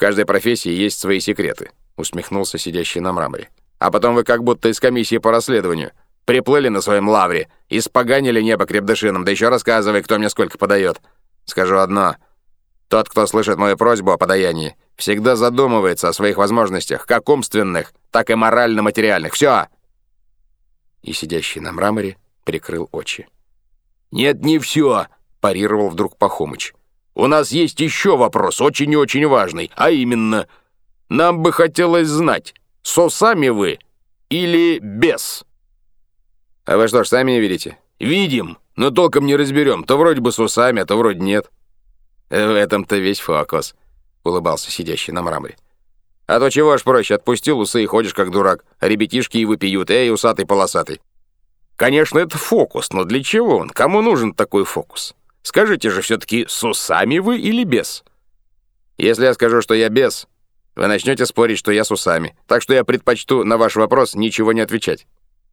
каждой профессии есть свои секреты», — усмехнулся сидящий на мраморе. «А потом вы как будто из комиссии по расследованию. Приплыли на своем лавре, испоганили небо крепдышином, да еще рассказывай, кто мне сколько подает. Скажу одно. Тот, кто слышит мою просьбу о подаянии, всегда задумывается о своих возможностях, как умственных, так и морально-материальных. Все!» И сидящий на мраморе прикрыл очи. «Нет, не все!» — парировал вдруг Пахомыч. «У нас есть еще вопрос, очень и очень важный, а именно, нам бы хотелось знать, с усами вы или без?» «А вы что ж, сами не видите?» «Видим, но толком не разберем, то вроде бы с усами, а то вроде нет». «В этом-то весь фокус», — улыбался сидящий на мраморе. «А то чего ж проще, отпустил усы и ходишь как дурак, а ребятишки и выпьют, эй, усатый-полосатый». Конечно, это фокус, но для чего он? Кому нужен такой фокус? Скажите же все-таки, с усами вы или без? Если я скажу, что я без, вы начнете спорить, что я с усами. Так что я предпочту на ваш вопрос ничего не отвечать.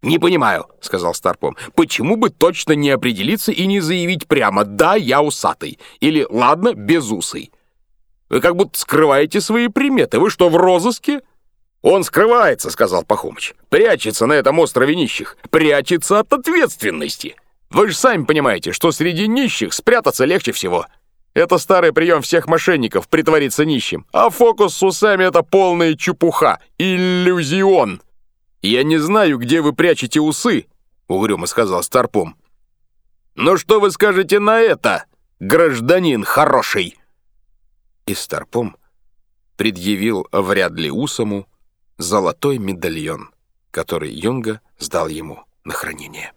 «Не понимаю», — сказал Старпом, «почему бы точно не определиться и не заявить прямо «да, я усатый» или «ладно, безусый»? Вы как будто скрываете свои приметы. Вы что, в розыске?» «Он скрывается», — сказал Пахомыч. «Прячется на этом острове нищих. Прячется от ответственности. Вы же сами понимаете, что среди нищих спрятаться легче всего. Это старый прием всех мошенников — притвориться нищим. А фокус с усами — это полная чепуха. Иллюзион. Я не знаю, где вы прячете усы», — угрюмо сказал Старпом. «Но что вы скажете на это, гражданин хороший?» И Старпом предъявил вряд ли усому золотой медальон, который Юнга сдал ему на хранение.